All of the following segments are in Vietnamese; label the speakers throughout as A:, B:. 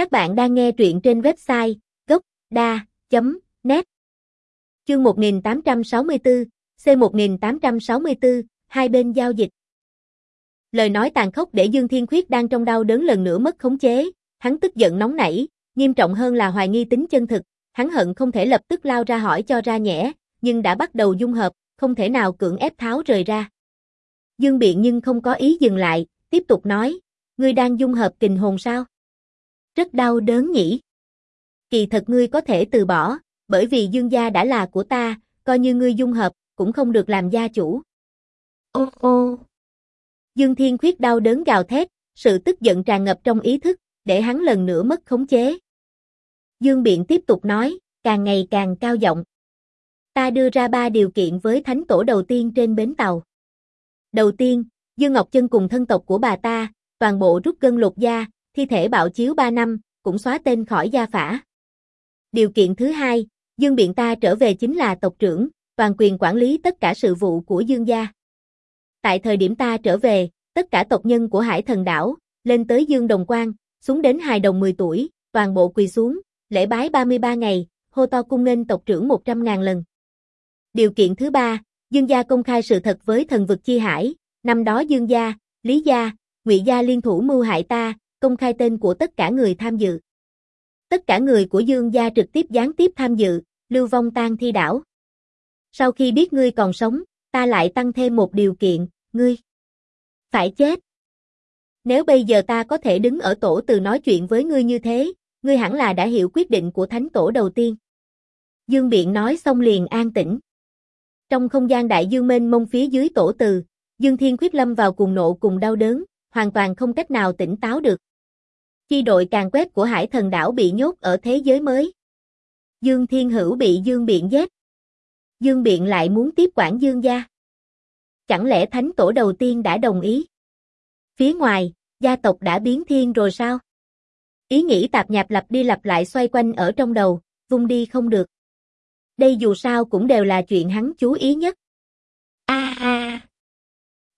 A: Các bạn đang nghe truyện trên website gốc.da.net Chương 1864, C1864, hai bên giao dịch. Lời nói tàn khốc để Dương Thiên Khuyết đang trong đau đớn lần nữa mất khống chế, hắn tức giận nóng nảy, nghiêm trọng hơn là hoài nghi tính chân thực, hắn hận không thể lập tức lao ra hỏi cho ra nhẽ, nhưng đã bắt đầu dung hợp, không thể nào cưỡng ép tháo rời ra. Dương Biện nhưng không có ý dừng lại, tiếp tục nói, ngươi đang dung hợp kình hồn sao? Rất đau đớn nhỉ? Kỳ thật ngươi có thể từ bỏ, bởi vì dương gia đã là của ta, coi như ngươi dung hợp, cũng không được làm gia chủ. Ô ô! Dương Thiên Khuyết đau đớn gào thét, sự tức giận tràn ngập trong ý thức, để hắn lần nữa mất khống chế. Dương Biện tiếp tục nói, càng ngày càng cao giọng. Ta đưa ra ba điều kiện với thánh tổ đầu tiên trên bến tàu. Đầu tiên, Dương Ngọc Chân cùng thân tộc của bà ta, toàn bộ rút gân lột da, thi thể bạo chiếu 3 năm, cũng xóa tên khỏi gia phả. Điều kiện thứ hai, Dương Biện ta trở về chính là tộc trưởng, toàn quyền quản lý tất cả sự vụ của Dương gia. Tại thời điểm ta trở về, tất cả tộc nhân của Hải Thần Đảo, lên tới Dương Đồng Quan, xuống đến hài đồng 10 tuổi, toàn bộ quỳ xuống, lễ bái 33 ngày, hô to cung nghênh tộc trưởng 100.000 lần. Điều kiện thứ ba, Dương gia công khai sự thật với thần vực chi hải, năm đó Dương gia, Lý gia, Ngụy gia liên thủ mưu hại ta, công khai tên của tất cả người tham dự. Tất cả người của Dương gia trực tiếp gián tiếp tham dự, lưu vong tan thi đảo. Sau khi biết ngươi còn sống, ta lại tăng thêm một điều kiện, ngươi phải chết. Nếu bây giờ ta có thể đứng ở tổ từ nói chuyện với ngươi như thế, ngươi hẳn là đã hiểu quyết định của thánh tổ đầu tiên. Dương Biện nói xong liền an tĩnh. Trong không gian đại dương mênh mông phía dưới tổ từ, Dương Thiên Khuyết lâm vào cùng nộ cùng đau đớn, hoàn toàn không cách nào tỉnh táo được. Chi đội càng quét của hải thần đảo bị nhốt ở thế giới mới. Dương Thiên Hữu bị Dương Biện giết. Dương Biện lại muốn tiếp quản Dương gia. Chẳng lẽ thánh tổ đầu tiên đã đồng ý? Phía ngoài, gia tộc đã biến thiên rồi sao? Ý nghĩ tạp nhạp lặp đi lặp lại xoay quanh ở trong đầu, vung đi không được. Đây dù sao cũng đều là chuyện hắn chú ý nhất. A a.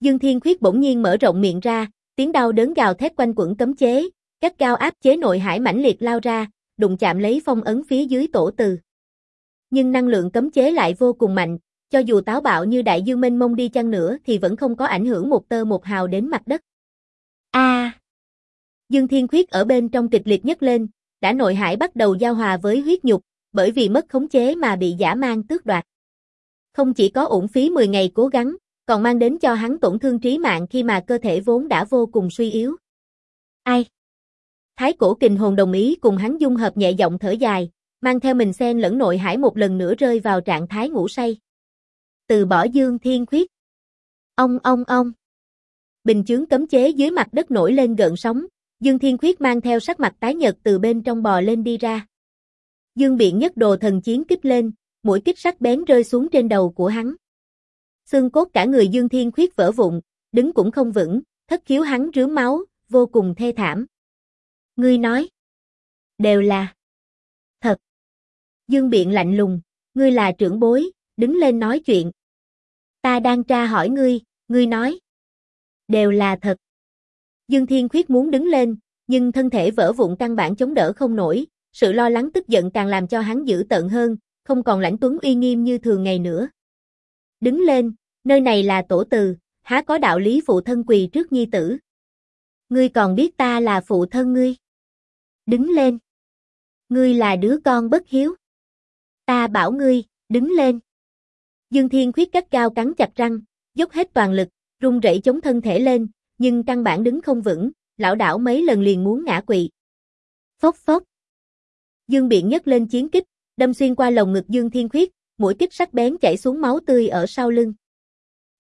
A: Dương Thiên Khuyết bỗng nhiên mở rộng miệng ra, tiếng đau đớn gào thét quanh quẩn cấm chế, các cao áp chế nội hải mãnh liệt lao ra, đụng chạm lấy phong ấn phía dưới tổ từ. Nhưng năng lượng cấm chế lại vô cùng mạnh, cho dù táo bạo như đại dương mênh mông đi chăng nữa thì vẫn không có ảnh hưởng một tơ một hào đến mặt đất. A. Dương Thiên Khuyết ở bên trong kịch liệt nhất lên, đã nội hải bắt đầu giao hòa với huyết nhục, bởi vì mất khống chế mà bị giả mang tước đoạt. Không chỉ có uổng phí 10 ngày cố gắng, còn mang đến cho hắn tổn thương trí mạng khi mà cơ thể vốn đã vô cùng suy yếu. Ai? Thái cổ kình hồn đồng ý cùng hắn dung hợp nhẹ giọng thở dài, mang theo mình sen lẫn nội hải một lần nữa rơi vào trạng thái ngủ say. Từ bỏ dương thiên khuyết. Ông ông ông. Bình chướng cấm chế dưới mặt đất nổi lên gợn sóng, Dương Thiên Khuyết mang theo sắc mặt tái nhợt từ bên trong bò lên đi ra. Dương Biện nhất đồ thần chiến kích lên, mũi kích sắc bén rơi xuống trên đầu của hắn. Xương cốt cả người Dương Thiên Khuyết vỡ vụn, đứng cũng không vững, thất khiếu hắn rướm máu, vô cùng thê thảm. Ngươi nói, đều là thật. Dương Biện lạnh lùng, ngươi là trưởng bối, đứng lên nói chuyện. Ta đang tra hỏi ngươi, ngươi nói, đều là thật. Dương Thiên Khuyết muốn đứng lên, nhưng thân thể vỡ vụn căn bản chống đỡ không nổi, sự lo lắng tức giận càng làm cho hắn dữ tợn hơn, không còn lãnh tuấn uy nghiêm như thường ngày nữa. Đứng lên, nơi này là tổ từ, há có đạo lý phụ thân quỳ trước nhi tử. Ngươi còn biết ta là phụ thân ngươi. Đứng lên. Ngươi là đứa con bất hiếu. Ta bảo ngươi, đứng lên. Dương Thiên khuyết cắt cao cắn chặt răng, dốc hết toàn lực, run rẩy chống thân thể lên, nhưng căn bản đứng không vững, lão đảo mấy lần liền muốn ngã quỵ. Phốc phốc. Dương Biện nhấc lên chiến kích, đâm xuyên qua lồng ngực Dương Thiên Khuyết, mũi kích sắc bén chảy xuống máu tươi ở sau lưng.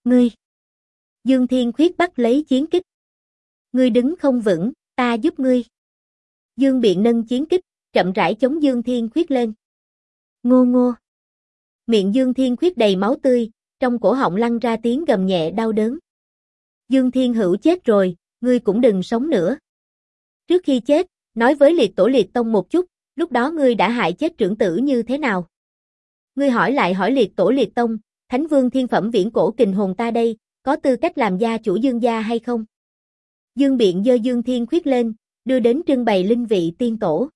A: Ngươi! Dương Thiên Khuyết bắt lấy chiến kích. Ngươi đứng không vững, ta giúp ngươi. Dương Biện nâng chiến kích, chậm rãi chống Dương Thiên Khuyết lên. Ngô ngô! Miệng Dương Thiên Khuyết đầy máu tươi, trong cổ họng lăn ra tiếng gầm nhẹ đau đớn. Dương Thiên Hữu chết rồi, ngươi cũng đừng sống nữa. Trước khi chết, nói với liệt tổ liệt tông một chút, lúc đó ngươi đã hại chết trưởng tử như thế nào? Ngươi hỏi lại hỏi liệt tổ liệt tông, Thánh Vương thiên phẩm viễn cổ kình hồn ta đây, có tư cách làm gia chủ Dương gia hay không? Dương Biện dơ Dương Thiên khuyết lên, đưa đến trưng bày linh vị tiên tổ.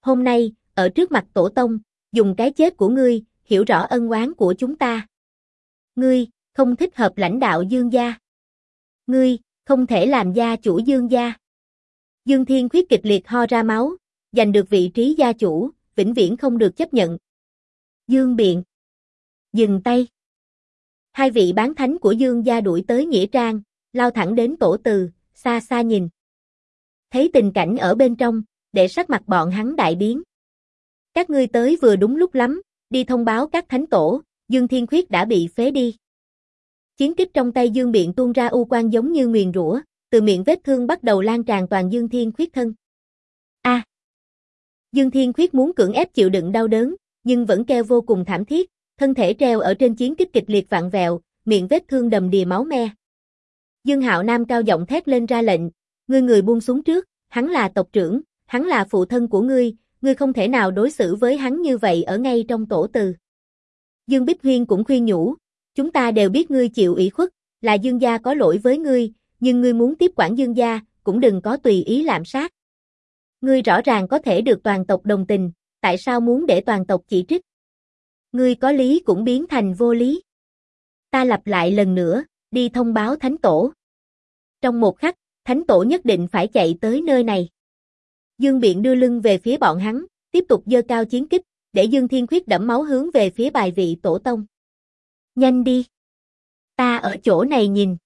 A: Hôm nay, ở trước mặt tổ tông, dùng cái chết của ngươi, hiểu rõ ân oán của chúng ta. Ngươi, không thích hợp lãnh đạo dương gia. Ngươi, không thể làm gia chủ dương gia. Dương Thiên Khuyết kịch liệt ho ra máu, giành được vị trí gia chủ, vĩnh viễn không được chấp nhận. Dương Biện. Dừng tay. Hai vị bán thánh của Dương gia đuổi tới Nghĩa Trang, lao thẳng đến tổ từ, xa xa nhìn. Thấy tình cảnh ở bên trong, để sắc mặt bọn hắn đại biến. Các ngươi tới vừa đúng lúc lắm, đi thông báo các thánh tổ, Dương Thiên Khuyết đã bị phế đi. Chiến kích trong tay Dương Biện tuôn ra u quan giống như nguyền rủa, từ miệng vết thương bắt đầu lan tràn toàn Dương Thiên Khuyết thân. A. Dương Thiên Khuyết muốn cưỡng ép chịu đựng đau đớn, nhưng vẫn kêu vô cùng thảm thiết, thân thể treo ở trên chiến kích kịch liệt vặn vẹo, miệng vết thương đầm đìa máu me. Dương Hạo Nam cao giọng thét lên ra lệnh, ngươi người buông xuống trước, hắn là tộc trưởng, hắn là phụ thân của ngươi, ngươi không thể nào đối xử với hắn như vậy ở ngay trong tổ từ. Dương Bích Huyên cũng khuyên nhủ, chúng ta đều biết ngươi chịu ủy khuất, là Dương gia có lỗi với ngươi, nhưng ngươi muốn tiếp quản Dương gia, cũng đừng có tùy ý lạm sát. Ngươi rõ ràng có thể được toàn tộc đồng tình, tại sao muốn để toàn tộc chỉ trích? Ngươi có lý cũng biến thành vô lý. Ta lặp lại lần nữa, đi thông báo thánh tổ. Trong một khắc, thánh tổ nhất định phải chạy tới nơi này. Dương Biện đưa lưng về phía bọn hắn, tiếp tục dơ cao chiến kích, để Dương Thiên Khuyết đẫm máu hướng về phía bài vị tổ tông. Nhanh đi! Ta ở chỗ này nhìn.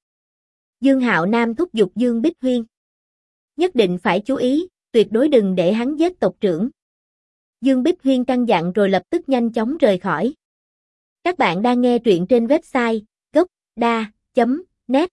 A: Dương Hạo Nam thúc giục Dương Bích Huyên. Nhất định phải chú ý, tuyệt đối đừng để hắn giết tộc trưởng. Dương Bích Huyên căng dặn rồi lập tức nhanh chóng rời khỏi. Các bạn đang nghe truyện trên website gocda.net